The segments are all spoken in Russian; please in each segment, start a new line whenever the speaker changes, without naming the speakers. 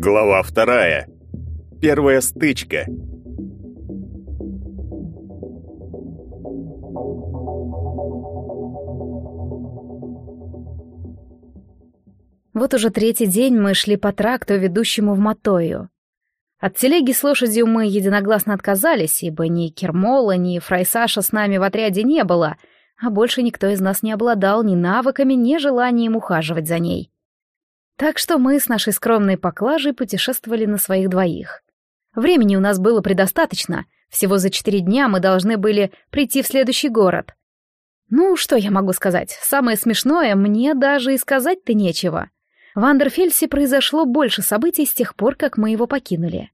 Глава вторая. Первая стычка.
Вот уже третий день мы шли по тракту, ведущему в Матою. От телеги с лошадью мы единогласно отказались, ибо ни Кермола, ни Фрайсаша с нами в отряде не было, а больше никто из нас не обладал ни навыками, ни желанием ухаживать за ней. Так что мы с нашей скромной поклажей путешествовали на своих двоих. Времени у нас было предостаточно, всего за четыре дня мы должны были прийти в следующий город. Ну, что я могу сказать, самое смешное, мне даже и сказать-то нечего. В Андерфельсе произошло больше событий с тех пор, как мы его покинули.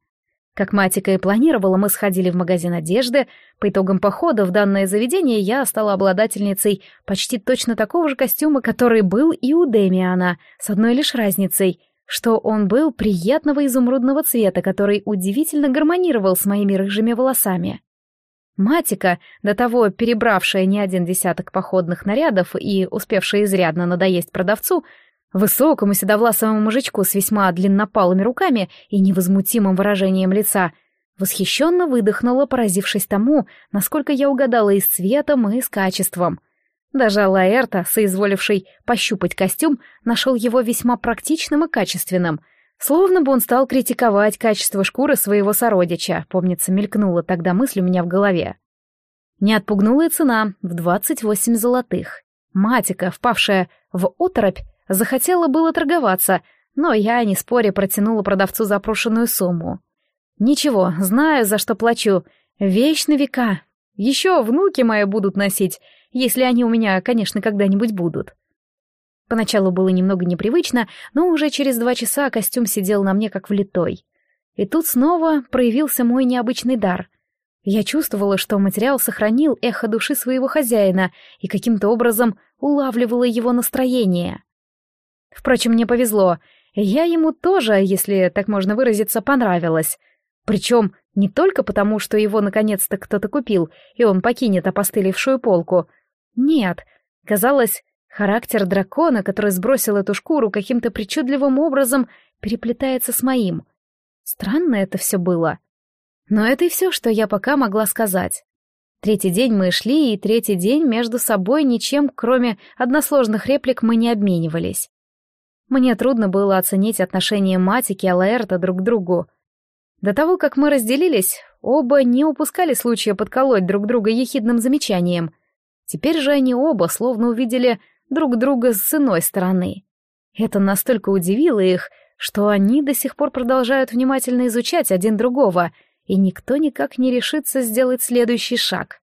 Как Матика и планировала, мы сходили в магазин одежды. По итогам похода в данное заведение я стала обладательницей почти точно такого же костюма, который был и у Демиана, с одной лишь разницей, что он был приятного изумрудного цвета, который удивительно гармонировал с моими рыжими волосами. Матика, до того перебравшая не один десяток походных нарядов и успевшая изрядно надоесть продавцу, Высокому седовласому мужичку с весьма длиннопалыми руками и невозмутимым выражением лица восхищенно выдохнула, поразившись тому, насколько я угадала и с цветом, и с качеством. Даже Лаэрта, соизволивший пощупать костюм, нашел его весьма практичным и качественным, словно бы он стал критиковать качество шкуры своего сородича, помнится, мелькнула тогда мысль у меня в голове. Не отпугнула и цена в двадцать восемь золотых. Матика, впавшая в оторопь, Захотела было торговаться, но я, не споря, протянула продавцу запрошенную сумму. «Ничего, знаю, за что плачу. Вещь на века. Еще внуки мои будут носить, если они у меня, конечно, когда-нибудь будут». Поначалу было немного непривычно, но уже через два часа костюм сидел на мне как влитой. И тут снова проявился мой необычный дар. Я чувствовала, что материал сохранил эхо души своего хозяина и каким-то образом улавливала его настроение. Впрочем, мне повезло. Я ему тоже, если так можно выразиться, понравилась. Причем не только потому, что его наконец-то кто-то купил, и он покинет опостылевшую полку. Нет, казалось, характер дракона, который сбросил эту шкуру, каким-то причудливым образом переплетается с моим. Странно это все было. Но это и все, что я пока могла сказать. Третий день мы шли, и третий день между собой ничем, кроме односложных реплик, мы не обменивались. Мне трудно было оценить отношение Матики и Алаэрта друг к другу. До того, как мы разделились, оба не упускали случая подколоть друг друга ехидным замечанием. Теперь же они оба словно увидели друг друга с иной стороны. Это настолько удивило их, что они до сих пор продолжают внимательно изучать один другого, и никто никак не решится сделать следующий шаг.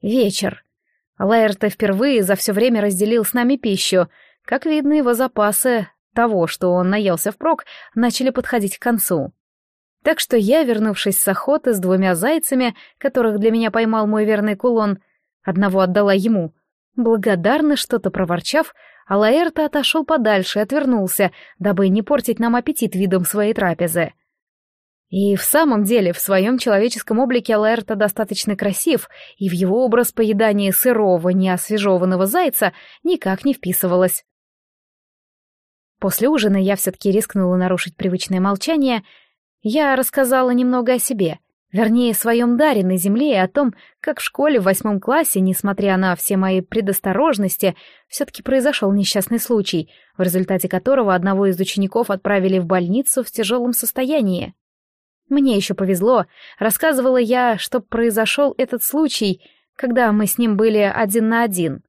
Вечер. Лаэрта впервые за все время разделил с нами пищу — как видно, его запасы того, что он наелся впрок, начали подходить к концу. Так что я, вернувшись с охоты с двумя зайцами, которых для меня поймал мой верный кулон, одного отдала ему, благодарно что-то проворчав, а Лаэрта отошел подальше и отвернулся, дабы не портить нам аппетит видом своей трапезы. И в самом деле, в своем человеческом облике Лаэрта достаточно красив, и в его образ поедания сырого, неосвежеванного зайца никак не вписывалось. После ужина я все-таки рискнула нарушить привычное молчание. Я рассказала немного о себе, вернее, о своем даре на земле и о том, как в школе в восьмом классе, несмотря на все мои предосторожности, все-таки произошел несчастный случай, в результате которого одного из учеников отправили в больницу в тяжелом состоянии. Мне еще повезло, рассказывала я, что произошел этот случай, когда мы с ним были один на один —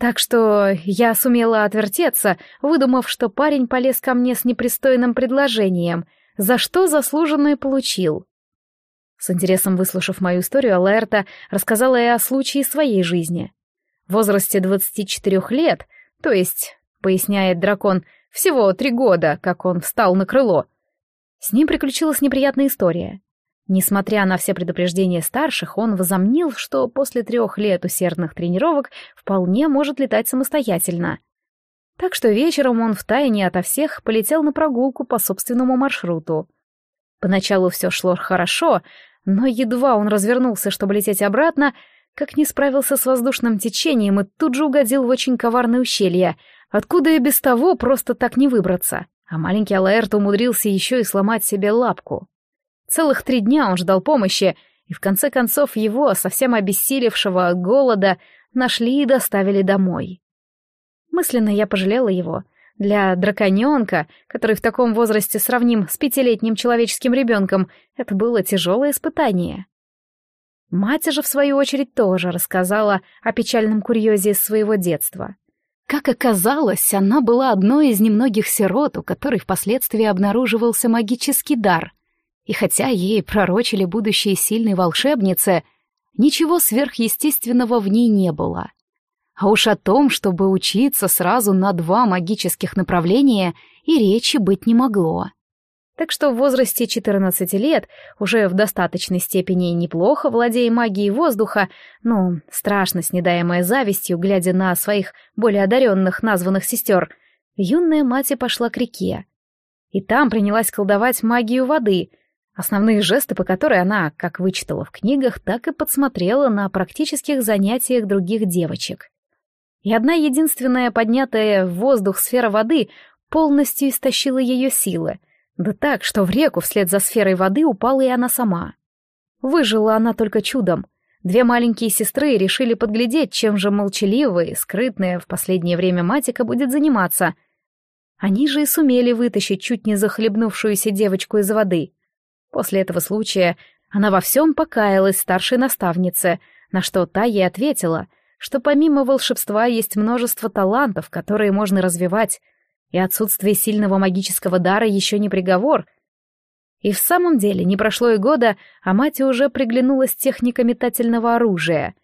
так что я сумела отвертеться, выдумав, что парень полез ко мне с непристойным предложением, за что заслуженное получил. С интересом выслушав мою историю, Алаэрта рассказала и о случае своей жизни. В возрасте 24 лет, то есть, поясняет дракон, всего три года, как он встал на крыло, с ним приключилась неприятная история. Несмотря на все предупреждения старших, он возомнил, что после трех лет усердных тренировок вполне может летать самостоятельно. Так что вечером он втайне ото всех полетел на прогулку по собственному маршруту. Поначалу все шло хорошо, но едва он развернулся, чтобы лететь обратно, как не справился с воздушным течением и тут же угодил в очень коварное ущелье, откуда и без того просто так не выбраться. А маленький Алаэрт умудрился еще и сломать себе лапку. Целых три дня он ждал помощи, и в конце концов его, совсем обессилевшего от голода, нашли и доставили домой. Мысленно я пожалела его. Для драконёнка, который в таком возрасте сравним с пятилетним человеческим ребенком, это было тяжелое испытание. Мать же, в свою очередь, тоже рассказала о печальном курьезе из своего детства. Как оказалось, она была одной из немногих сирот, у которой впоследствии обнаруживался магический дар. И хотя ей пророчили будущее сильной волшебницы, ничего сверхъестественного в ней не было. А уж о том, чтобы учиться сразу на два магических направления, и речи быть не могло. Так что в возрасте 14 лет, уже в достаточной степени неплохо владея магией воздуха, ну, страшно снедаемая завистью, глядя на своих более одаренных названных сестер, юная мать пошла к реке. И там принялась колдовать магию воды, основные жесты, по которой она, как вычитала в книгах, так и подсмотрела на практических занятиях других девочек. И одна единственная поднятая в воздух сфера воды полностью истощила ее силы — да так, что в реку вслед за сферой воды упала и она сама. Выжила она только чудом. Две маленькие сестры решили подглядеть, чем же молчаливая и скрытная в последнее время матика будет заниматься. Они же и сумели вытащить чуть не захлебнувшуюся девочку из воды. После этого случая она во всем покаялась старшей наставнице, на что та ей ответила, что помимо волшебства есть множество талантов, которые можно развивать, и отсутствие сильного магического дара еще не приговор. И в самом деле не прошло и года, а мать уже приглянулась техника метательного оружия.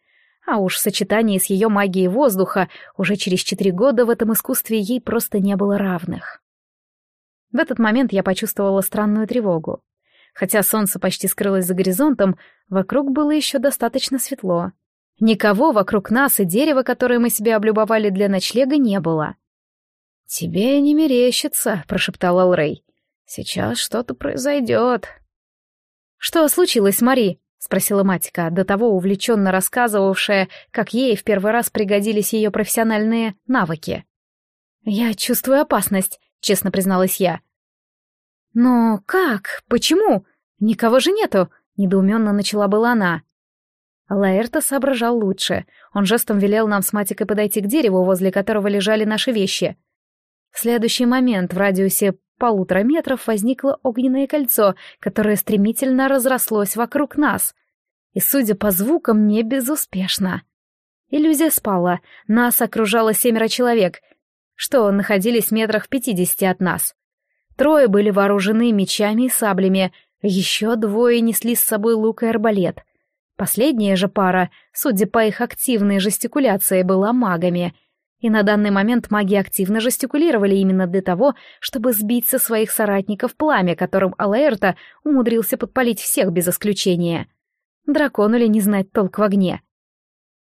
А уж в сочетании с ее магией воздуха уже через четыре года в этом искусстве ей просто не было равных. В этот момент я почувствовала странную тревогу. Хотя солнце почти скрылось за горизонтом, вокруг было еще достаточно светло. Никого вокруг нас и дерева, которое мы себе облюбовали для ночлега, не было. «Тебе не мерещится», — прошептал Алрей. «Сейчас что-то произойдет». «Что случилось, Мари?» — спросила Матика, до того увлеченно рассказывавшая, как ей в первый раз пригодились ее профессиональные навыки. «Я чувствую опасность», — честно призналась я. «Но как? Почему? Никого же нету», — недоуменно начала была она. Лаэрта соображал лучше. Он жестом велел нам с Матикой подойти к дереву, возле которого лежали наши вещи. В следующий момент в радиусе полутора метров возникло огненное кольцо, которое стремительно разрослось вокруг нас. И, судя по звукам, не безуспешно. Иллюзия спала, нас окружало семеро человек, что находились в метрах пятидесяти от нас. Трое были вооружены мечами и саблями, еще двое несли с собой лук и арбалет. Последняя же пара, судя по их активной жестикуляции, была магами — и на данный момент маги активно жестикулировали именно для того, чтобы сбить со своих соратников пламя, которым Алаэрта умудрился подпалить всех без исключения. Дракону ли не знать толк в огне?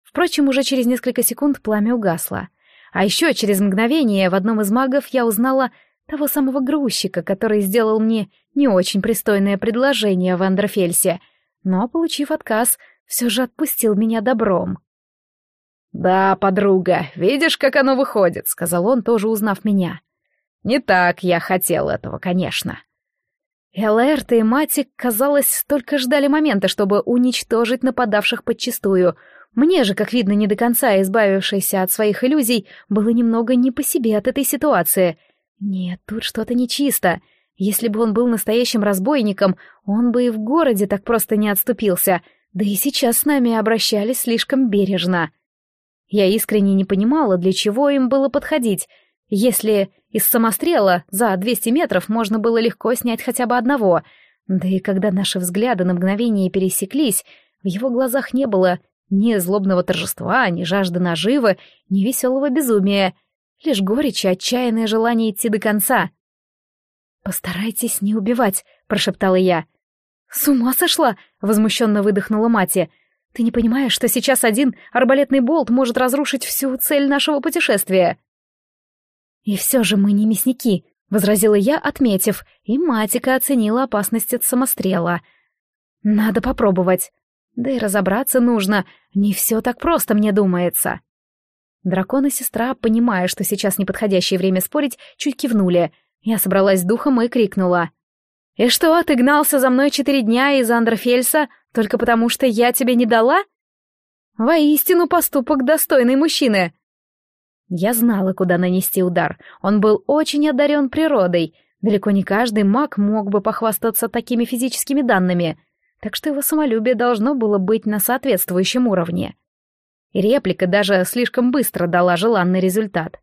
Впрочем, уже через несколько секунд пламя угасло. А еще через мгновение в одном из магов я узнала того самого грузчика, который сделал мне не очень пристойное предложение в Андерфельсе, но, получив отказ, все же отпустил меня добром. «Да, подруга, видишь, как оно выходит», — сказал он, тоже узнав меня. «Не так я хотел этого, конечно». Элэрта и Матик, казалось, только ждали момента, чтобы уничтожить нападавших подчистую. Мне же, как видно, не до конца избавившийся от своих иллюзий, было немного не по себе от этой ситуации. Нет, тут что-то нечисто. Если бы он был настоящим разбойником, он бы и в городе так просто не отступился. Да и сейчас с нами обращались слишком бережно. Я искренне не понимала, для чего им было подходить, если из самострела за 200 метров можно было легко снять хотя бы одного. Да и когда наши взгляды на мгновение пересеклись, в его глазах не было ни злобного торжества, ни жажды наживы, ни веселого безумия, лишь горечь и отчаянное желание идти до конца. «Постарайтесь не убивать», — прошептала я. «С ума сошла!» — возмущенно выдохнула Мати. Ты не понимаешь, что сейчас один арбалетный болт может разрушить всю цель нашего путешествия?» «И все же мы не мясники», — возразила я, отметив, и Матика оценила опасность от самострела. Надо попробовать. Да и разобраться нужно. Не все так просто, мне думается. Дракон и сестра, понимая, что сейчас неподходящее время спорить, чуть кивнули. Я собралась с духом и крикнула. «И что, ты гнался за мной четыре дня из Андерфельса только потому, что я тебе не дала?» «Воистину поступок достойный мужчины!» Я знала, куда нанести удар. Он был очень одарен природой. Далеко не каждый маг мог бы похвастаться такими физическими данными, так что его самолюбие должно было быть на соответствующем уровне. И реплика даже слишком быстро дала желанный результат.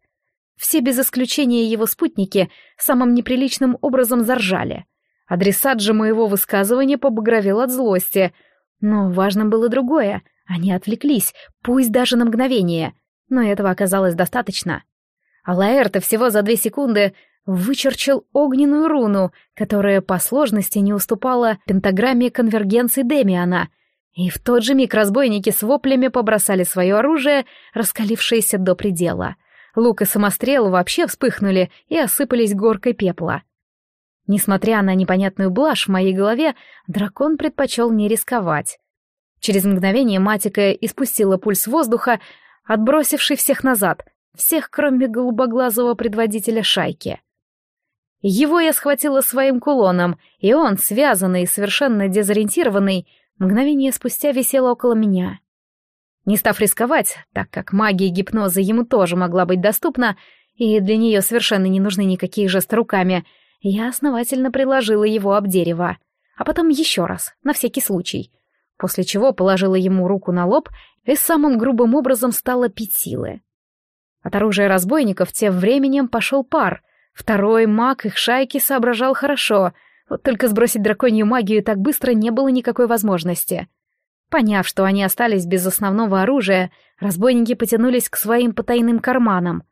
Все без исключения его спутники самым неприличным образом заржали. Адресат же моего высказывания побагровел от злости. Но важно было другое. Они отвлеклись, пусть даже на мгновение. Но этого оказалось достаточно. А Лаэрта всего за две секунды вычерчил огненную руну, которая по сложности не уступала пентаграмме конвергенции Демиана — и в тот же миг разбойники с воплями побросали свое оружие, раскалившееся до предела. Лук и самострел вообще вспыхнули и осыпались горкой пепла. Несмотря на непонятную блажь в моей голове, дракон предпочел не рисковать. Через мгновение Матика испустила пульс воздуха, отбросивший всех назад, всех, кроме голубоглазого предводителя шайки. Его я схватила своим кулоном, и он, связанный и совершенно дезориентированный, мгновение спустя висела около меня. Не став рисковать, так как магия гипноза ему тоже могла быть доступна, и для нее совершенно не нужны никакие жесты руками, я основательно приложила его об дерево, а потом еще раз, на всякий случай, после чего положила ему руку на лоб и самым грубым образом стала пить силы. От оружия разбойников тем временем пошел пар, второй маг их шайки соображал хорошо — вот только сбросить драконью магию так быстро не было никакой возможности. Поняв, что они остались без основного оружия, разбойники потянулись к своим потайным карманам.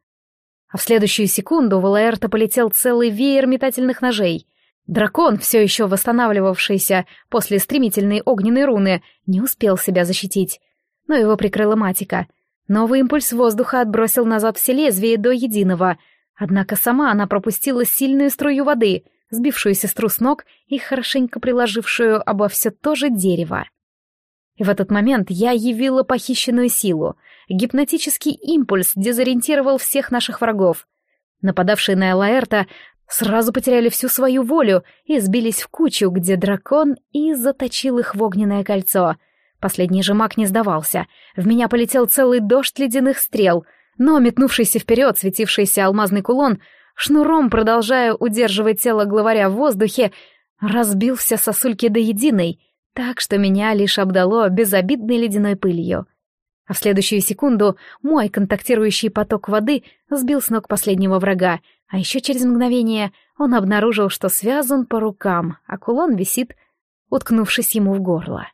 А в следующую секунду в Лаэрта полетел целый веер метательных ножей. Дракон, все еще восстанавливавшийся после стремительной огненной руны, не успел себя защитить. Но его прикрыла матика. Новый импульс воздуха отбросил назад все лезвие до единого. Однако сама она пропустила сильную струю воды — сбившую сестру с ног и хорошенько приложившую обо все то же дерево. И в этот момент я явила похищенную силу. Гипнотический импульс дезориентировал всех наших врагов. Нападавшие на Элаэрта сразу потеряли всю свою волю и сбились в кучу, где дракон и заточил их в огненное кольцо. Последний же маг не сдавался. В меня полетел целый дождь ледяных стрел, но метнувшийся вперед светившийся алмазный кулон шнуром продолжая удерживать тело главаря в воздухе, разбился сосульки до единой, так что меня лишь обдало безобидной ледяной пылью. А в следующую секунду мой контактирующий поток воды сбил с ног последнего врага, а еще через мгновение он обнаружил, что связан по рукам, а кулон висит, уткнувшись ему в горло.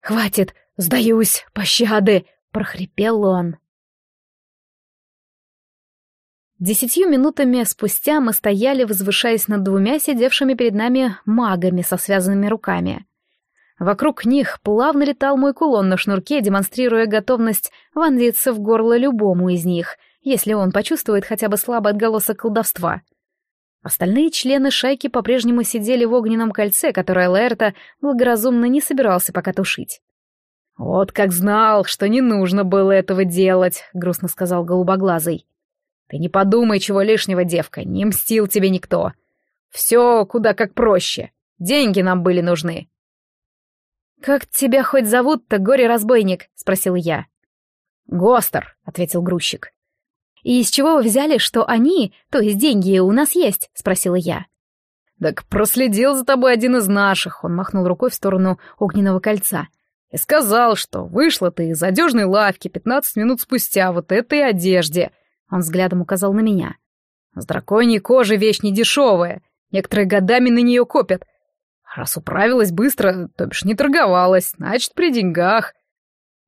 «Хватит! Сдаюсь! Пощады!» — прохрипел он. Десятью минутами спустя мы стояли, возвышаясь над двумя сидевшими перед нами магами со связанными руками. Вокруг них плавно летал мой кулон на шнурке, демонстрируя готовность вонзиться в горло любому из них, если он почувствует хотя бы слабый отголосок колдовства. Остальные члены шайки по-прежнему сидели в огненном кольце, которое Лаэрта благоразумно не собирался пока тушить. «Вот как знал, что не нужно было этого делать», — грустно сказал голубоглазый. Ты не подумай, чего лишнего, девка, не мстил тебе никто. Все куда как проще. Деньги нам были нужны. «Как тебя хоть зовут-то, горе-разбойник?» — спросил я. «Гостер», — ответил грузчик. «И из чего вы взяли, что они, то есть деньги, у нас есть?» — спросила я. «Так проследил за тобой один из наших», — он махнул рукой в сторону огненного кольца. «И сказал, что вышла ты из одежной лавки пятнадцать минут спустя вот этой одежде, он взглядом указал на меня. «С драконьей кожи вещь недешевая. Некоторые годами на нее копят. Раз управилась быстро, то бишь не торговалась, значит, при деньгах».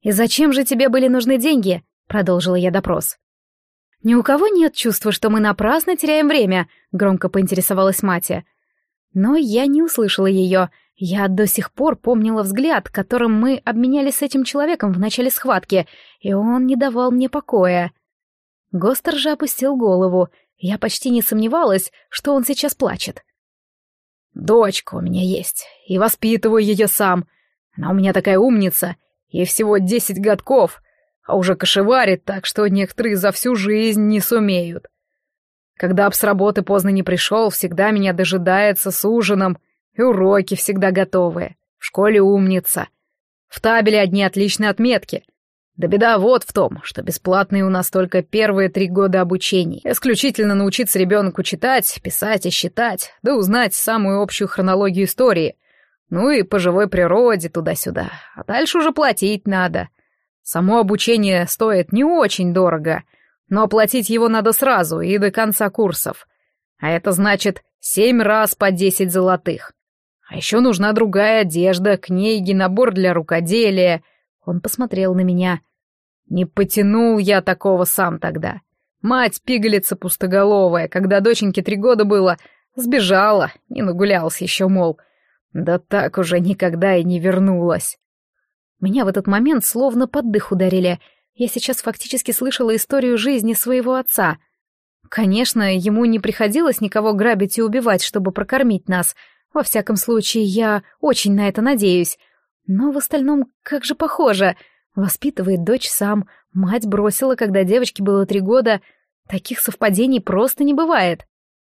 «И зачем же тебе были нужны деньги?» — продолжила я допрос. «Ни у кого нет чувства, что мы напрасно теряем время», — громко поинтересовалась Матя. Но я не услышала ее. Я до сих пор помнила взгляд, которым мы обменялись с этим человеком в начале схватки, и он не давал мне покоя. Гостер же опустил голову. Я почти не сомневалась, что он сейчас плачет. «Дочка у меня есть, и воспитываю ее сам. Она у меня такая умница, ей всего десять годков, а уже кошеварит так, что некоторые за всю жизнь не сумеют. Когда б с работы поздно не пришел, всегда меня дожидается с ужином, и уроки всегда готовые. В школе умница. В табеле одни отличные отметки. Да беда вот в том, что бесплатные у нас только первые три года обучения. Исключительно научиться ребенку читать, писать и считать, да узнать самую общую хронологию истории. Ну и по живой природе туда-сюда. А дальше уже платить надо. Само обучение стоит не очень дорого — но оплатить его надо сразу и до конца курсов. А это значит семь раз по десять золотых. А еще нужна другая одежда, книги, набор для рукоделия. Он посмотрел на меня. Не потянул я такого сам тогда. Мать пигалица пустоголовая, когда доченьке три года было, сбежала, не нагулялась еще, мол. Да так уже никогда и не вернулась. Меня в этот момент словно под дых ударили — я сейчас фактически слышала историю жизни своего отца. Конечно, ему не приходилось никого грабить и убивать, чтобы прокормить нас. Во всяком случае, я очень на это надеюсь. Но в остальном, как же похоже. Воспитывает дочь сам, мать бросила, когда девочке было три года. Таких совпадений просто не бывает.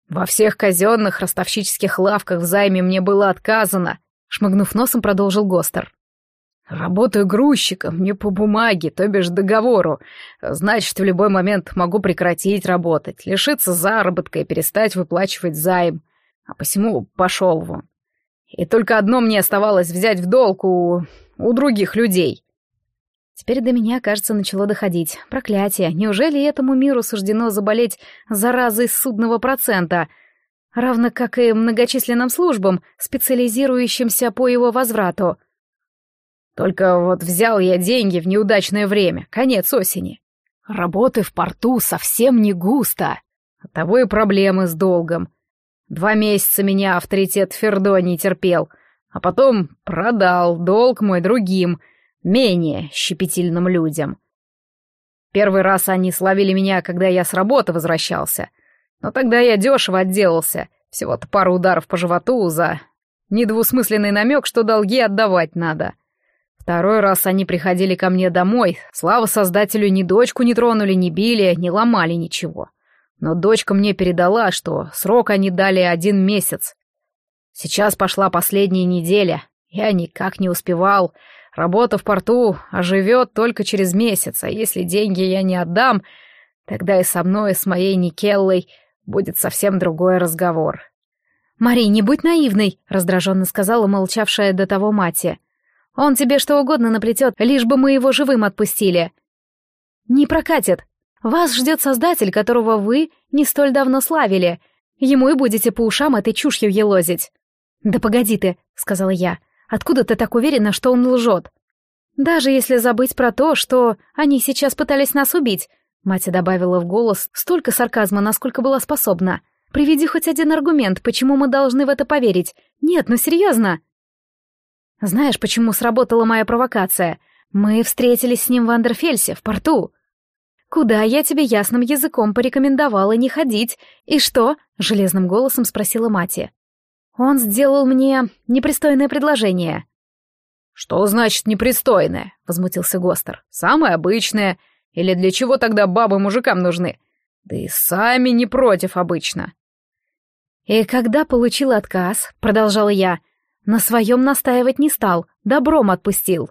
Во всех казенных ростовщических лавках в займе мне было отказано, шмыгнув носом, продолжил Гостер. Работаю грузчиком, не по бумаге, то бишь договору. Значит, в любой момент могу прекратить работать, лишиться заработка и перестать выплачивать займ. А посему пошел вон. И только одно мне оставалось взять в долг у... у других людей. Теперь до меня, кажется, начало доходить. Проклятие. Неужели этому миру суждено заболеть заразой судного процента? Равно как и многочисленным службам, специализирующимся по его возврату. Только вот взял я деньги в неудачное время, конец осени. Работы в порту совсем не густо. Оттого и проблемы с долгом. Два месяца меня авторитет Фердо не терпел, а потом продал долг мой другим, менее щепетильным людям. Первый раз они словили меня, когда я с работы возвращался. Но тогда я дешево отделался, всего-то пару ударов по животу за недвусмысленный намек, что долги отдавать надо. Второй раз они приходили ко мне домой. Слава создателю, ни дочку не тронули, не били, не ломали ничего. Но дочка мне передала, что срок они дали один месяц. Сейчас пошла последняя неделя. Я никак не успевал. Работа в порту оживет только через месяц, а если деньги я не отдам, тогда и со мной, и с моей Никеллой будет совсем другой разговор.
«Мари, не будь наивной», — раздраженно сказала молчавшая до того мать. Он тебе что угодно наплетет, лишь бы мы его живым отпустили. Не прокатит. Вас ждет создатель, которого вы не столь давно славили. Ему и будете по ушам этой чушью елозить. Да погоди ты, сказала я. Откуда ты так уверена, что он лжет? Даже если забыть про то, что они сейчас пытались нас убить, мать добавила в голос столько сарказма, насколько была способна. Приведи хоть один аргумент, почему мы должны в это поверить. Нет, ну серьезно. Знаешь, почему сработала моя провокация? Мы встретились с ним в Андерфельсе, в порту. Куда я тебе ясным языком порекомендовала не ходить. И что? Железным голосом спросила Мати. Он сделал мне непристойное предложение.
Что значит непристойное? Возмутился Гостер. Самое обычное. Или для чего тогда бабы мужикам нужны? Да и сами не против обычно.
И когда получил отказ, продолжала я, на своем настаивать не стал, добром отпустил.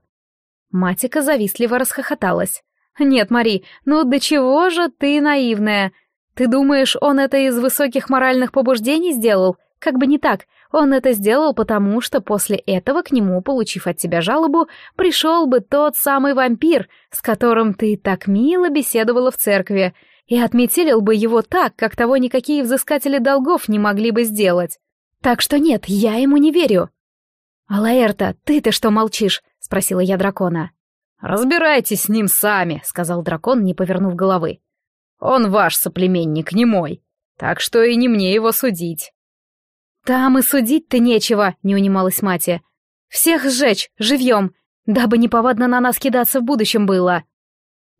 Матика завистливо расхохоталась. «Нет, Мари, ну до чего же ты наивная? Ты думаешь, он это из высоких моральных побуждений сделал? Как бы не так, он это сделал потому, что после этого к нему, получив от тебя жалобу, пришел бы тот самый вампир, с которым ты так мило беседовала в церкви, и отметелил бы его так, как того никакие взыскатели долгов не могли бы сделать. Так что нет, я ему не верю. «Алаэрта, ты-то что молчишь?» — спросила я дракона.
«Разбирайтесь с ним сами», — сказал дракон, не повернув головы. «Он ваш соплеменник, не мой, так что и не мне его судить».
«Там и судить-то нечего», — не унималась мать. «Всех сжечь, живьем, дабы неповадно на нас кидаться в будущем было».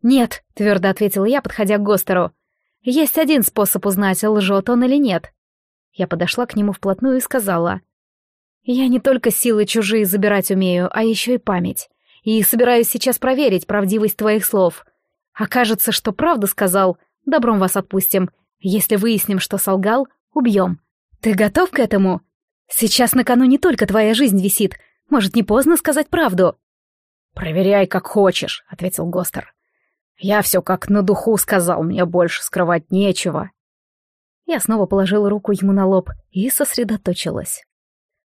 «Нет», — твердо ответила я, подходя к Гостеру. «Есть один способ узнать, лжет он или нет». Я подошла к нему вплотную и сказала.
Я не только силы чужие забирать умею, а еще и память. И собираюсь сейчас проверить правдивость твоих слов. Окажется, что правду сказал, добром вас отпустим. Если выясним, что солгал, убьем. Ты готов к этому? Сейчас на кону не только твоя жизнь висит. Может, не поздно сказать правду?»
«Проверяй, как хочешь», — ответил Гостер. «Я все как на духу сказал, мне больше скрывать нечего».
Я снова положила руку ему на лоб и сосредоточилась.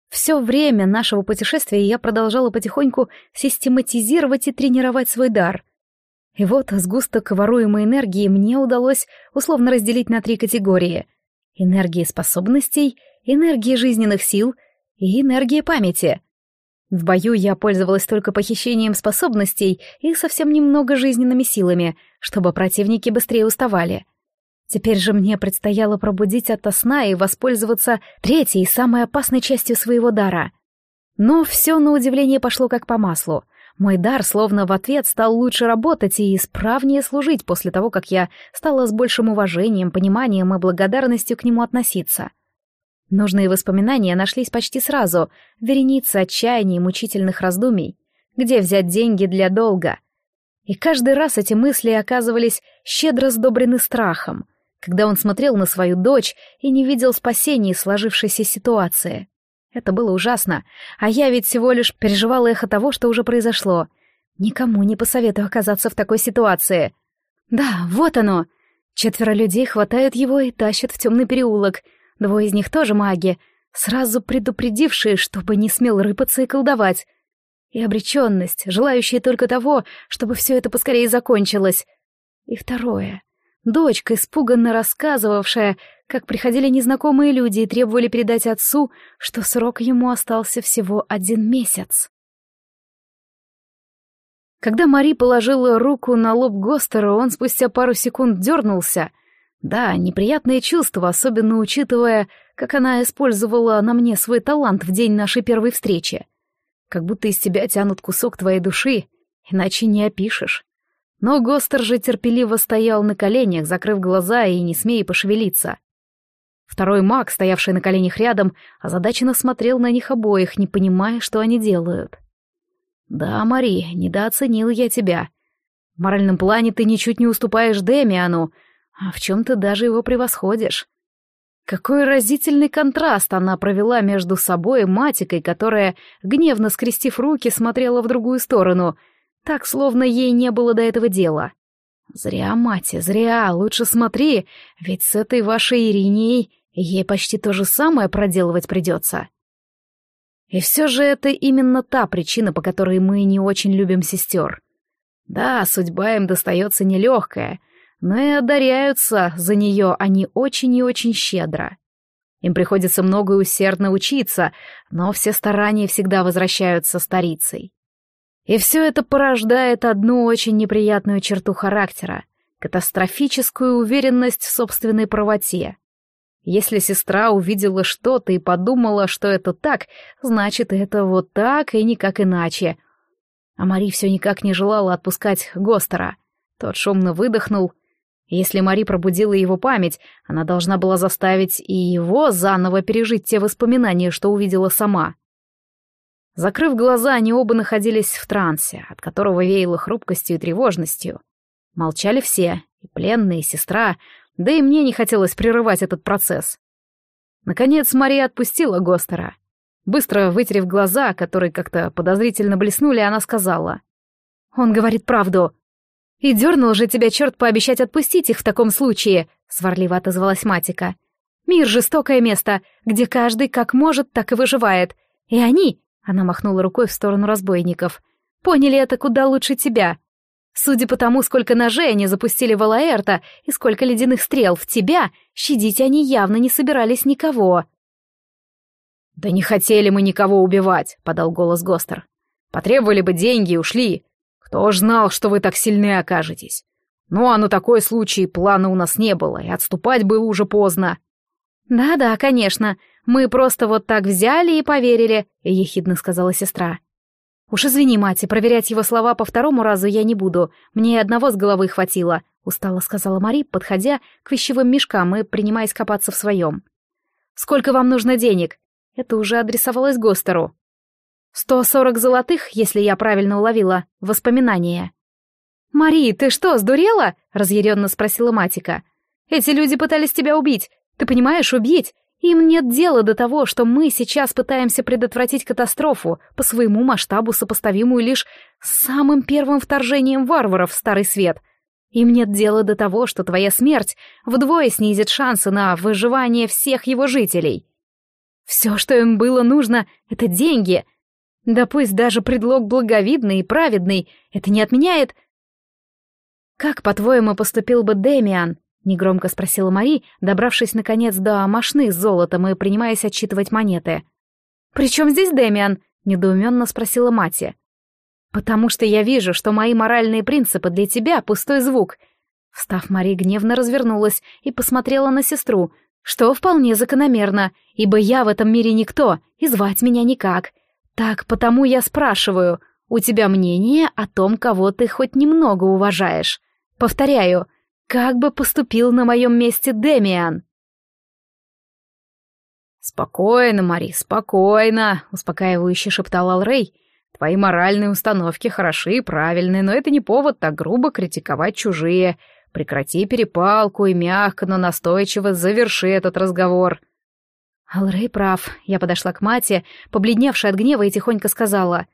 Все время нашего путешествия я продолжала потихоньку систематизировать и тренировать свой дар. И вот сгусток воруемой энергии мне удалось условно разделить на три категории. Энергии способностей, энергии жизненных сил и энергия памяти. В бою я пользовалась только похищением способностей и совсем немного жизненными силами, чтобы противники быстрее уставали — Теперь же мне предстояло пробудить ото сна и воспользоваться третьей, самой опасной частью своего дара. Но все на удивление пошло как по маслу. Мой дар словно в ответ стал лучше работать и исправнее служить после того, как я стала с большим уважением, пониманием и благодарностью к нему относиться. Нужные воспоминания нашлись почти сразу, вереница отчаяний и мучительных раздумий. Где взять деньги для долга? И каждый раз эти мысли оказывались щедро сдобрены страхом, когда он смотрел на свою дочь и не видел спасения сложившейся ситуации. Это было ужасно, а я ведь всего лишь переживала эхо того, что уже произошло. Никому не посоветую оказаться в такой ситуации. Да, вот оно. Четверо людей хватают его и тащат в темный переулок. Двое из них тоже маги, сразу предупредившие, чтобы не смел рыпаться и колдовать. И обреченность, желающая только того, чтобы все это поскорее закончилось. И второе — Дочка, испуганно рассказывавшая, как приходили незнакомые люди и требовали передать отцу, что срок ему остался всего один месяц. Когда Мари положила руку на лоб Гостера, он спустя пару секунд дернулся. Да, неприятное чувство, особенно учитывая, как она использовала на мне свой талант в день нашей первой встречи. Как будто из тебя тянут кусок твоей души, иначе не опишешь. Но Гостер же терпеливо стоял на коленях, закрыв глаза и не смея пошевелиться. Второй маг, стоявший на коленях рядом, озадаченно смотрел на них обоих, не понимая, что они делают. «Да, Мари, недооценил я тебя. В моральном плане ты ничуть не уступаешь Демиану, а в чем-то даже его превосходишь. Какой разительный контраст она провела между собой и матикой, которая, гневно скрестив руки, смотрела в другую сторону — так, словно ей не было до этого дела. Зря, мать, зря, лучше смотри, ведь с этой вашей Ириней ей почти то же самое проделывать придется. И все же это именно та причина, по которой мы не очень любим сестер. Да, судьба им достается нелегкая, но и одаряются за нее они очень и очень щедро. Им приходится много и усердно учиться, но все старания всегда возвращаются старицей. И все это порождает одну очень неприятную черту характера — катастрофическую уверенность в собственной правоте. Если сестра увидела что-то и подумала, что это так, значит, это вот так и никак иначе. А Мари все никак не желала отпускать Гостера. Тот шумно выдохнул. Если Мари пробудила его память, она должна была заставить и его заново пережить те воспоминания, что увидела сама. Закрыв глаза, они оба находились в трансе, от которого веяло хрупкостью и тревожностью. Молчали все, и пленные, и сестра, да и мне не хотелось прерывать этот процесс. Наконец Мария отпустила Гостера. Быстро вытерев глаза, которые как-то подозрительно блеснули, она сказала. «Он говорит правду. И дернул же тебя черт пообещать отпустить их в таком случае», — сварливо отозвалась Матика. «Мир — жестокое место, где каждый как может, так и выживает. И они, она махнула рукой в сторону разбойников. «Поняли это куда лучше тебя. Судя по тому, сколько ножей они запустили в Алаэрта и сколько ледяных стрел в тебя, щадить они явно не собирались никого».
«Да не хотели мы никого убивать», — подал голос Гостер. «Потребовали бы деньги и ушли. Кто ж знал, что вы так сильны окажетесь? Ну, а на такой случай плана у нас не было, и отступать было уже поздно».
«Да-да, конечно. Мы просто вот так взяли и поверили», — ехидно сказала сестра. «Уж извини, мать, проверять его слова по второму разу я не буду. Мне одного с головы хватило», — устало сказала Мари, подходя к вещевым мешкам и принимаясь копаться в своем. «Сколько вам нужно денег?» Это уже адресовалось Гостеру. «Сто сорок золотых, если я правильно уловила. Воспоминания». «Мари, ты что, сдурела?» — разъяренно спросила Матика. «Эти люди пытались тебя убить. Ты понимаешь, убить? Им нет дела до того, что мы сейчас пытаемся предотвратить катастрофу, по своему масштабу сопоставимую лишь с самым первым вторжением варваров в Старый Свет. Им нет дела до того, что твоя смерть вдвое снизит шансы на выживание всех его жителей. Все, что им было нужно, — это деньги. Да пусть даже предлог благовидный и праведный, это не отменяет... «Как, по-твоему, поступил бы Демиан?» — негромко спросила Мари, добравшись, наконец, до мошны с золотом и принимаясь отчитывать монеты. «При чем здесь Дэмиан?» — недоуменно спросила Мати. «Потому что я вижу, что мои моральные принципы для тебя — пустой звук». Встав, Мари гневно развернулась и посмотрела на сестру, что вполне закономерно, ибо я в этом мире никто, и звать меня никак. Так потому я спрашиваю, у тебя мнение о том, кого ты хоть немного уважаешь? Повторяю, как бы поступил на моем месте Демиан?
«Спокойно, Мари, спокойно», — успокаивающе шептал Алрей. «Твои моральные установки хороши и правильны, но это не повод так грубо критиковать чужие. Прекрати перепалку и мягко, но настойчиво заверши этот разговор».
Алрей прав. Я подошла к Мате, побледневшая от гнева, и тихонько сказала.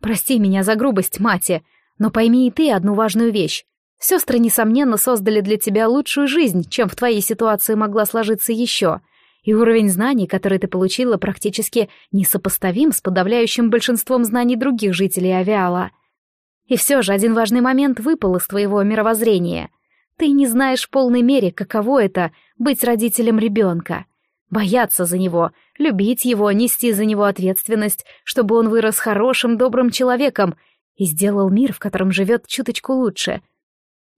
«Прости меня за грубость, Мате, но пойми и ты одну важную вещь. Сестры, несомненно, создали для тебя лучшую жизнь, чем в твоей ситуации могла сложиться еще. И уровень знаний, который ты получила, практически несопоставим с подавляющим большинством знаний других жителей Авиала. И все же один важный момент выпал из твоего мировоззрения. Ты не знаешь в полной мере, каково это — быть родителем ребенка. Бояться за него, любить его, нести за него ответственность, чтобы он вырос хорошим, добрым человеком и сделал мир, в котором живет чуточку лучше —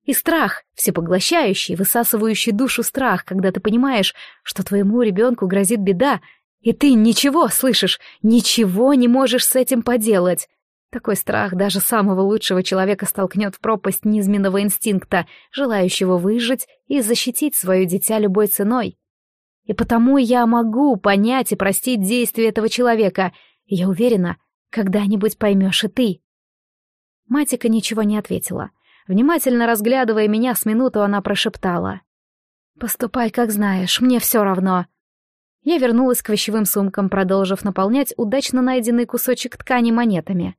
и страх, всепоглощающий, высасывающий душу страх, когда ты понимаешь, что твоему ребенку грозит беда, и ты ничего, слышишь, ничего не можешь с этим поделать. Такой страх даже самого лучшего человека столкнет в пропасть низменного инстинкта, желающего выжить и защитить свое дитя любой ценой. И потому я могу понять и простить действия этого человека, я уверена, когда-нибудь поймешь и ты. Матика ничего не ответила — Внимательно разглядывая меня с минуту, она прошептала. «Поступай, как знаешь, мне все равно». Я вернулась к вещевым сумкам, продолжив наполнять удачно найденный кусочек ткани монетами.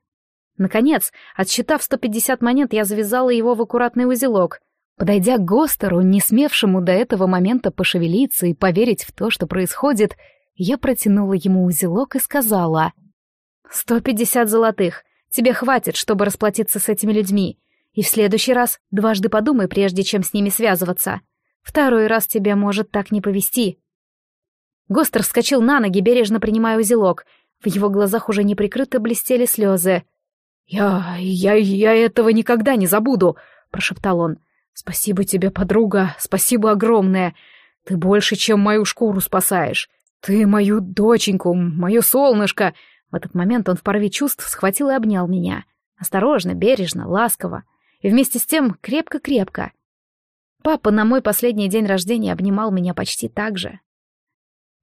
Наконец, отсчитав 150 монет, я завязала его в аккуратный узелок. Подойдя к Гостеру, не смевшему до этого момента пошевелиться и поверить в то, что происходит, я протянула ему узелок и сказала. «Сто пятьдесят золотых. Тебе хватит, чтобы расплатиться с этими людьми. И в следующий раз дважды подумай, прежде чем с ними связываться. Второй раз тебе может так не повести. Гостер вскочил на ноги, бережно принимая узелок. В его глазах уже неприкрыто блестели слезы.
«Я... я... я этого никогда не забуду», — прошептал он. «Спасибо тебе, подруга, спасибо огромное. Ты больше, чем мою шкуру спасаешь. Ты мою доченьку, мое солнышко». В этот момент он в порыве чувств схватил и обнял меня. Осторожно, бережно, ласково и вместе с тем крепко-крепко. Папа на мой последний день рождения обнимал меня почти так же.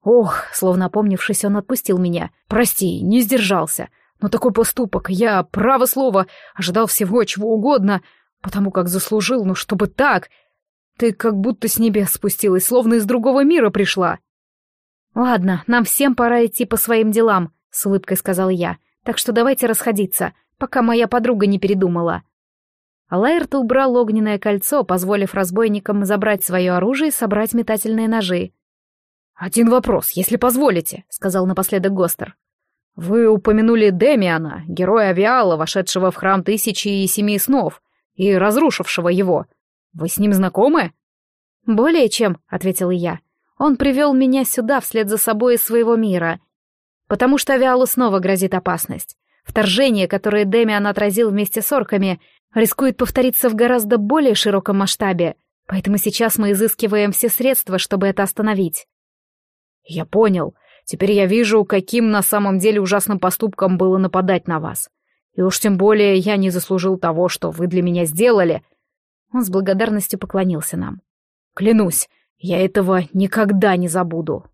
Ох, словно опомнившись, он отпустил меня. Прости, не сдержался. Но такой поступок, я, право слово, ожидал всего чего угодно, потому как заслужил, ну чтобы так. Ты как будто с небес спустилась, словно из другого мира пришла. Ладно, нам всем пора идти по своим делам, с улыбкой сказал я. Так что давайте расходиться, пока моя подруга не передумала. А Лаэрт убрал огненное кольцо, позволив разбойникам забрать свое оружие и собрать метательные ножи. «Один вопрос, если позволите», — сказал напоследок Гостер. «Вы упомянули Демиана, героя Авиала, вошедшего в храм Тысячи и Семи Снов и разрушившего его. Вы с ним знакомы?» «Более чем», — ответил я. «Он привел меня сюда вслед за собой из своего мира, потому что Авиалу снова грозит опасность. Вторжение, которое Демиан отразил вместе с орками, рискует повториться в гораздо более широком масштабе, поэтому сейчас мы изыскиваем все средства, чтобы это остановить. Я понял. Теперь я вижу, каким на самом деле ужасным поступком было нападать на вас. И уж тем более я не заслужил того, что вы для меня сделали. Он с благодарностью поклонился нам. Клянусь, я этого никогда не забуду.